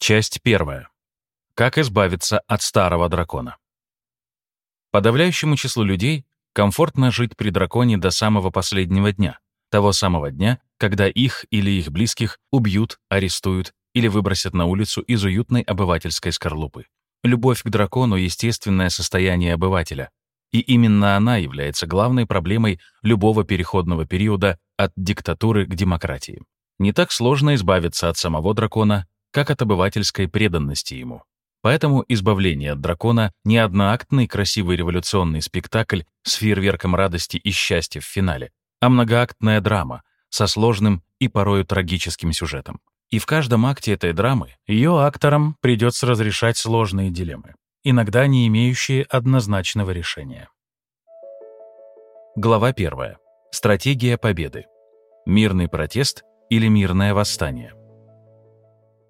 Часть первая. Как избавиться от старого дракона. Подавляющему числу людей комфортно жить при драконе до самого последнего дня, того самого дня, когда их или их близких убьют, арестуют или выбросят на улицу из уютной обывательской скорлупы. Любовь к дракону — естественное состояние обывателя, и именно она является главной проблемой любого переходного периода от диктатуры к демократии. Не так сложно избавиться от самого дракона, как от обывательской преданности ему. Поэтому избавление от дракона — не одноактный красивый революционный спектакль с фейерверком радости и счастья в финале, а многоактная драма со сложным и порою трагическим сюжетом. И в каждом акте этой драмы ее акторам придется разрешать сложные дилеммы, иногда не имеющие однозначного решения. Глава 1. Стратегия победы. Мирный протест или мирное восстание.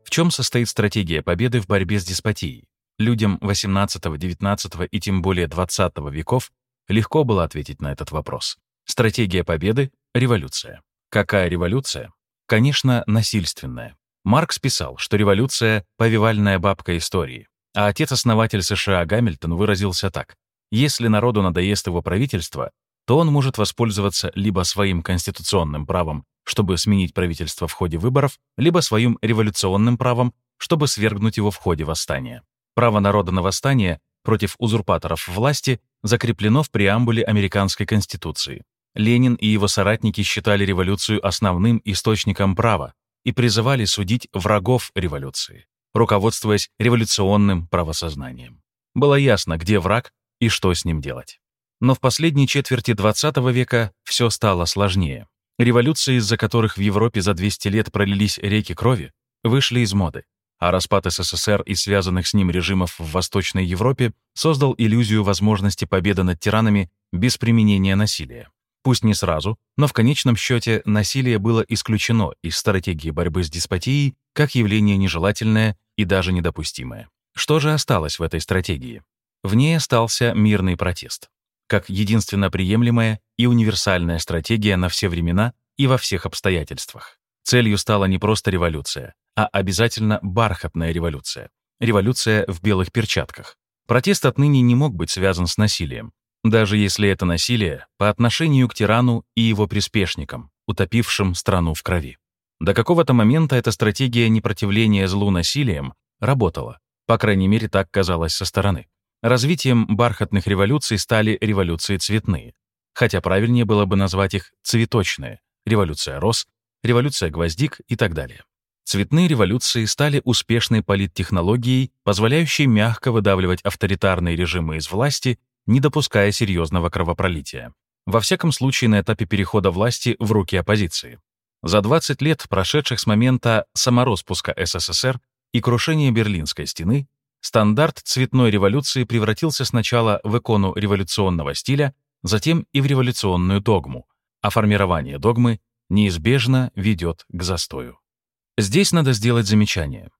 В чем состоит стратегия победы в борьбе с деспотией? Людям XVIII, XIX и тем более XX веков легко было ответить на этот вопрос. Стратегия победы — революция. Какая революция? Конечно, насильственная. Маркс писал, что революция — повивальная бабка истории. А отец-основатель США Гамильтон выразился так. Если народу надоест его правительство, то он может воспользоваться либо своим конституционным правом чтобы сменить правительство в ходе выборов, либо своим революционным правом, чтобы свергнуть его в ходе восстания. Право народа на восстание против узурпаторов власти закреплено в преамбуле Американской Конституции. Ленин и его соратники считали революцию основным источником права и призывали судить врагов революции, руководствуясь революционным правосознанием. Было ясно, где враг и что с ним делать. Но в последней четверти XX века все стало сложнее. Революции, из-за которых в Европе за 200 лет пролились реки крови, вышли из моды, а распад СССР и связанных с ним режимов в Восточной Европе создал иллюзию возможности победы над тиранами без применения насилия. Пусть не сразу, но в конечном счете насилие было исключено из стратегии борьбы с деспотией как явление нежелательное и даже недопустимое. Что же осталось в этой стратегии? В ней остался мирный протест как единственно приемлемая и универсальная стратегия на все времена и во всех обстоятельствах. Целью стала не просто революция, а обязательно бархатная революция. Революция в белых перчатках. Протест отныне не мог быть связан с насилием, даже если это насилие по отношению к тирану и его приспешникам, утопившим страну в крови. До какого-то момента эта стратегия непротивления злу насилием работала, по крайней мере, так казалось со стороны. Развитием бархатных революций стали революции цветные, хотя правильнее было бы назвать их цветочные, революция роз, революция гвоздик и так далее. Цветные революции стали успешной политтехнологией, позволяющей мягко выдавливать авторитарные режимы из власти, не допуская серьезного кровопролития. Во всяком случае, на этапе перехода власти в руки оппозиции. За 20 лет, прошедших с момента самороспуска СССР и крушения Берлинской стены, Стандарт цветной революции превратился сначала в икону революционного стиля, затем и в революционную догму, а формирование догмы неизбежно ведет к застою. Здесь надо сделать замечание.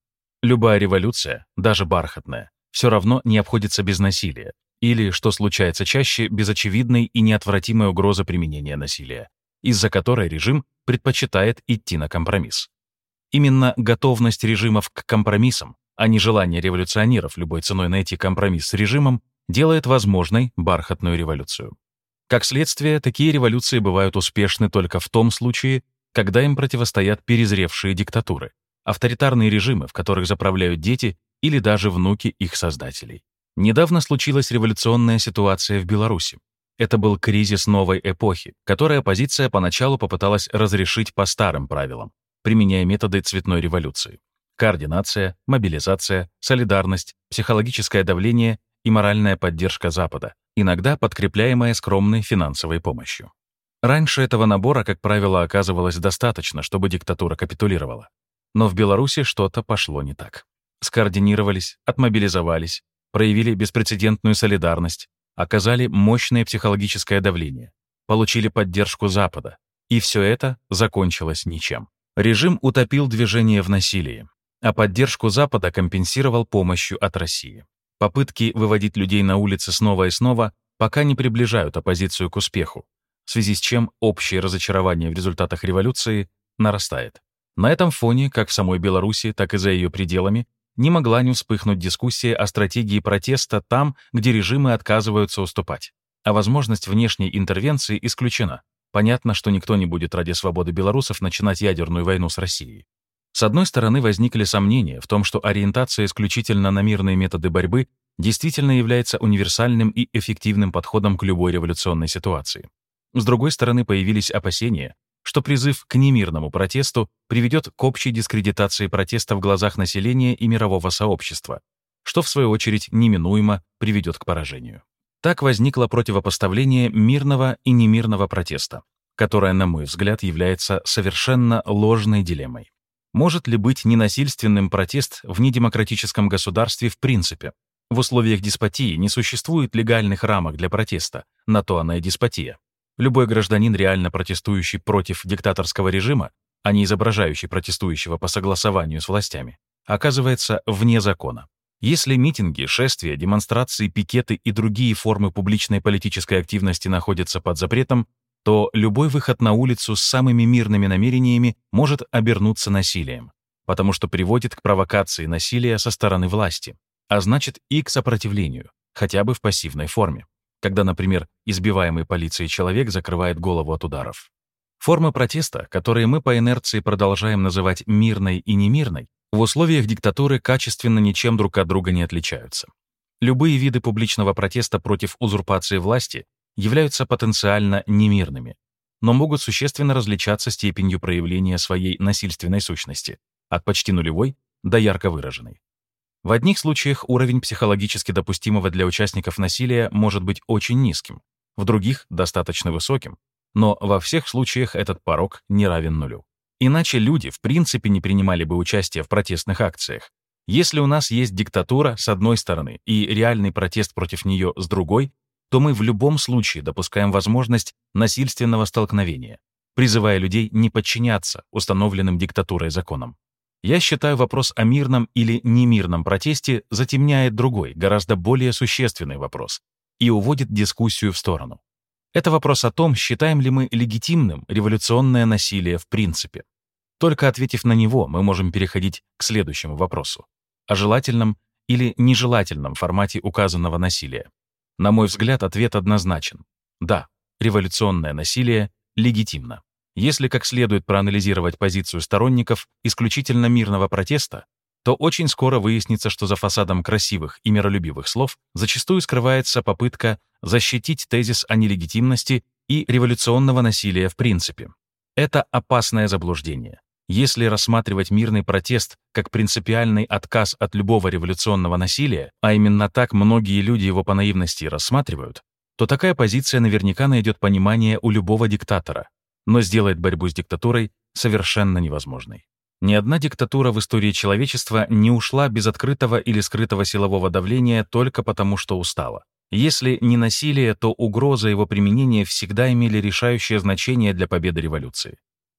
Любая революция, даже бархатная, все равно не обходится без насилия, или, что случается чаще, без очевидной и неотвратимой угрозы применения насилия, из-за которой режим предпочитает идти на компромисс. Именно готовность режимов к компромиссам а не желание революционеров любой ценой найти компромисс с режимом, делает возможной бархатную революцию. Как следствие, такие революции бывают успешны только в том случае, когда им противостоят перезревшие диктатуры, авторитарные режимы, в которых заправляют дети или даже внуки их создателей. Недавно случилась революционная ситуация в Беларуси. Это был кризис новой эпохи, который оппозиция поначалу попыталась разрешить по старым правилам, применяя методы цветной революции координация, мобилизация, солидарность, психологическое давление и моральная поддержка Запада, иногда подкрепляемая скромной финансовой помощью. Раньше этого набора, как правило, оказывалось достаточно, чтобы диктатура капитулировала. Но в Беларуси что-то пошло не так. Скоординировались, отмобилизовались, проявили беспрецедентную солидарность, оказали мощное психологическое давление, получили поддержку Запада. И все это закончилось ничем. Режим утопил движение в насилии, а поддержку Запада компенсировал помощью от России. Попытки выводить людей на улицы снова и снова пока не приближают оппозицию к успеху, в связи с чем общее разочарование в результатах революции нарастает. На этом фоне, как в самой Беларуси, так и за ее пределами, не могла не вспыхнуть дискуссия о стратегии протеста там, где режимы отказываются уступать. А возможность внешней интервенции исключена. Понятно, что никто не будет ради свободы белорусов начинать ядерную войну с Россией. С одной стороны, возникли сомнения в том, что ориентация исключительно на мирные методы борьбы действительно является универсальным и эффективным подходом к любой революционной ситуации. С другой стороны, появились опасения, что призыв к немирному протесту приведет к общей дискредитации протеста в глазах населения и мирового сообщества, что, в свою очередь, неминуемо приведет к поражению. Так возникло противопоставление мирного и немирного протеста, которое, на мой взгляд, является совершенно ложной дилеммой. Может ли быть ненасильственным протест в недемократическом государстве в принципе? В условиях деспотии не существует легальных рамок для протеста, на то она и деспотия. Любой гражданин, реально протестующий против диктаторского режима, а не изображающий протестующего по согласованию с властями, оказывается вне закона. Если митинги, шествия, демонстрации, пикеты и другие формы публичной политической активности находятся под запретом, то любой выход на улицу с самыми мирными намерениями может обернуться насилием, потому что приводит к провокации насилия со стороны власти, а значит и к сопротивлению, хотя бы в пассивной форме, когда, например, избиваемый полицией человек закрывает голову от ударов. Формы протеста, которые мы по инерции продолжаем называть мирной и немирной, в условиях диктатуры качественно ничем друг от друга не отличаются. Любые виды публичного протеста против узурпации власти являются потенциально немирными, но могут существенно различаться степенью проявления своей насильственной сущности, от почти нулевой до ярко выраженной. В одних случаях уровень психологически допустимого для участников насилия может быть очень низким, в других — достаточно высоким, но во всех случаях этот порог не равен нулю. Иначе люди в принципе не принимали бы участие в протестных акциях. Если у нас есть диктатура с одной стороны и реальный протест против нее с другой, то мы в любом случае допускаем возможность насильственного столкновения, призывая людей не подчиняться установленным диктатурой законам. Я считаю, вопрос о мирном или немирном протесте затемняет другой, гораздо более существенный вопрос и уводит дискуссию в сторону. Это вопрос о том, считаем ли мы легитимным революционное насилие в принципе. Только ответив на него, мы можем переходить к следующему вопросу о желательном или нежелательном формате указанного насилия. На мой взгляд, ответ однозначен. Да, революционное насилие легитимно. Если как следует проанализировать позицию сторонников исключительно мирного протеста, то очень скоро выяснится, что за фасадом красивых и миролюбивых слов зачастую скрывается попытка защитить тезис о нелегитимности и революционного насилия в принципе. Это опасное заблуждение. Если рассматривать мирный протест как принципиальный отказ от любого революционного насилия, а именно так многие люди его по наивности рассматривают, то такая позиция наверняка найдет понимание у любого диктатора, но сделает борьбу с диктатурой совершенно невозможной. Ни одна диктатура в истории человечества не ушла без открытого или скрытого силового давления только потому, что устала. Если не насилие, то угроза его применения всегда имели решающее значение для победы революции.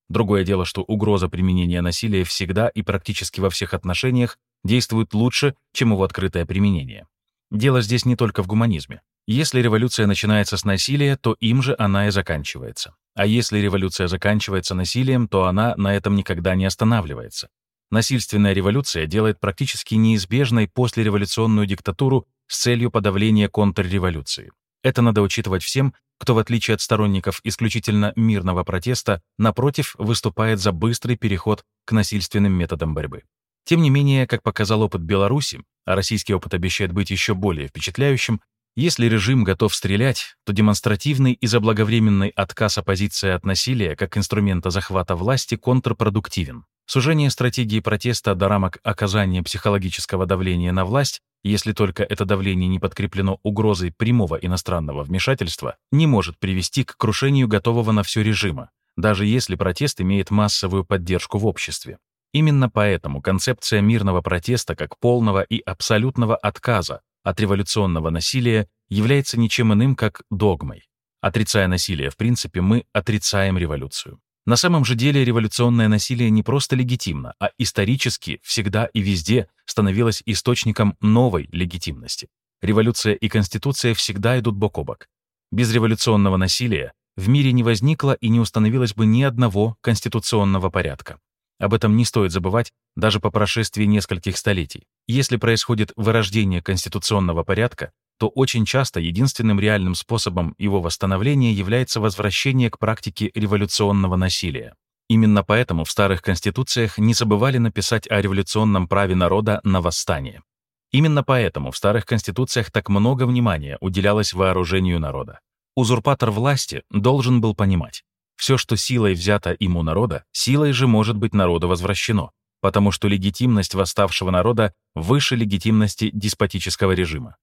Другое дело, что угроза применения насилия всегда и практически во всех отношениях действует лучше, чем его открытое применение. Дело здесь не только в гуманизме. Если революция начинается с насилия, то им же она и заканчивается. А если революция заканчивается насилием, то она на этом никогда не останавливается. Насильственная революция делает практически неизбежной послереволюционную диктатуру с целью подавления контрреволюции. Это надо учитывать всем, кто, в отличие от сторонников исключительно мирного протеста, напротив, выступает за быстрый переход к насильственным методам борьбы. Тем не менее, как показал опыт Беларуси, а российский опыт обещает быть еще более впечатляющим, если режим готов стрелять, то демонстративный и заблаговременный отказ оппозиции от насилия как инструмента захвата власти контрпродуктивен. Сужение стратегии протеста до рамок оказания психологического давления на власть если только это давление не подкреплено угрозой прямого иностранного вмешательства, не может привести к крушению готового на все режима, даже если протест имеет массовую поддержку в обществе. Именно поэтому концепция мирного протеста как полного и абсолютного отказа от революционного насилия является ничем иным, как догмой. Отрицая насилие, в принципе, мы отрицаем революцию. На самом же деле революционное насилие не просто легитимно, а исторически всегда и везде становилось источником новой легитимности. Революция и конституция всегда идут бок о бок. Без революционного насилия в мире не возникло и не установилось бы ни одного конституционного порядка. Об этом не стоит забывать даже по прошествии нескольких столетий. Если происходит вырождение конституционного порядка, то очень часто единственным реальным способом его восстановления является возвращение к практике революционного насилия. Именно поэтому в старых конституциях не забывали написать о революционном праве народа на восстание. Именно поэтому в старых конституциях так много внимания уделялось вооружению народа. Узурпатор власти должен был понимать, все, что силой взято им у народа, силой же может быть народу возвращено, потому что легитимность восставшего народа выше легитимности деспотического режима.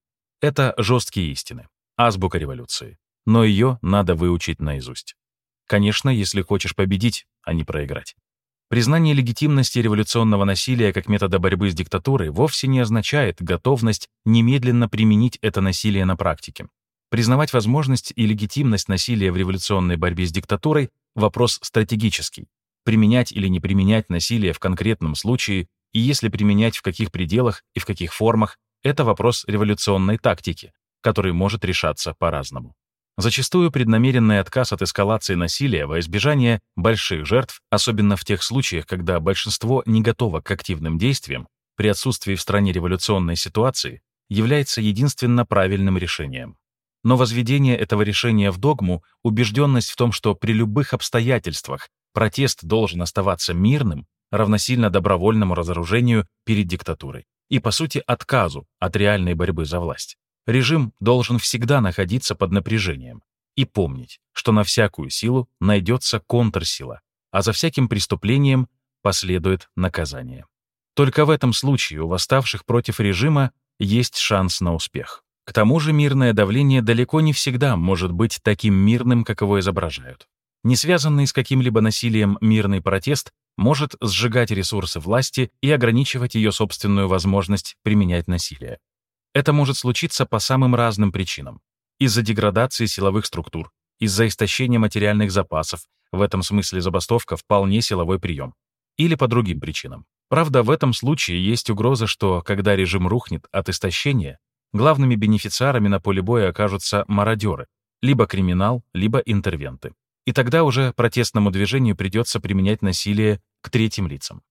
Это жесткие истины, азбука революции, но ее надо выучить наизусть. Конечно, если хочешь победить, а не проиграть. Признание легитимности революционного насилия как метода борьбы с диктатурой вовсе не означает готовность немедленно применить это насилие на практике. Признавать возможность и легитимность насилия в революционной борьбе с диктатурой — вопрос стратегический. Применять или не применять насилие в конкретном случае, и если применять в каких пределах и в каких формах, это вопрос революционной тактики, который может решаться по-разному. Зачастую преднамеренный отказ от эскалации насилия во избежание больших жертв, особенно в тех случаях, когда большинство не готово к активным действиям, при отсутствии в стране революционной ситуации, является единственно правильным решением. Но возведение этого решения в догму, убежденность в том, что при любых обстоятельствах протест должен оставаться мирным, равносильно добровольному разоружению перед диктатурой и, по сути, отказу от реальной борьбы за власть. Режим должен всегда находиться под напряжением и помнить, что на всякую силу найдется контрсила, а за всяким преступлением последует наказание. Только в этом случае у восставших против режима есть шанс на успех. К тому же мирное давление далеко не всегда может быть таким мирным, как его изображают. Не связанный с каким-либо насилием мирный протест может сжигать ресурсы власти и ограничивать ее собственную возможность применять насилие. Это может случиться по самым разным причинам. Из-за деградации силовых структур, из-за истощения материальных запасов, в этом смысле забастовка вполне силовой прием, или по другим причинам. Правда, в этом случае есть угроза, что, когда режим рухнет от истощения, главными бенефициарами на поле боя окажутся мародеры, либо криминал, либо интервенты. И тогда уже протестному движению придется применять насилие к третьим лицам.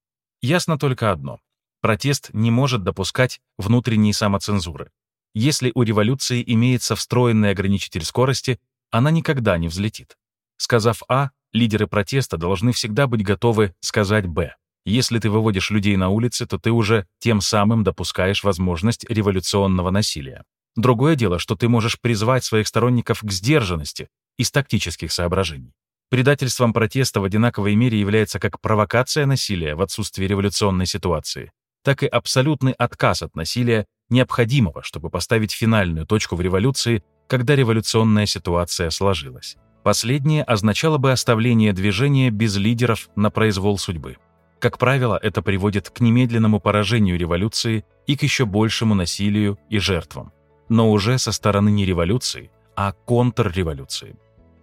Ясно только одно. Протест не может допускать внутренней самоцензуры. Если у революции имеется встроенный ограничитель скорости, она никогда не взлетит. Сказав А, лидеры протеста должны всегда быть готовы сказать Б. Если ты выводишь людей на улицы, то ты уже тем самым допускаешь возможность революционного насилия. Другое дело, что ты можешь призвать своих сторонников к сдержанности из тактических соображений. Предательством протеста в одинаковой мере является как провокация насилия в отсутствии революционной ситуации, так и абсолютный отказ от насилия, необходимого, чтобы поставить финальную точку в революции, когда революционная ситуация сложилась. Последнее означало бы оставление движения без лидеров на произвол судьбы. Как правило, это приводит к немедленному поражению революции и к еще большему насилию и жертвам. Но уже со стороны не революции, а контрреволюции.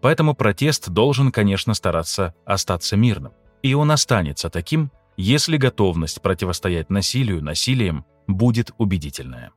Поэтому протест должен, конечно, стараться остаться мирным. И он останется таким, если готовность противостоять насилию насилием будет убедительная.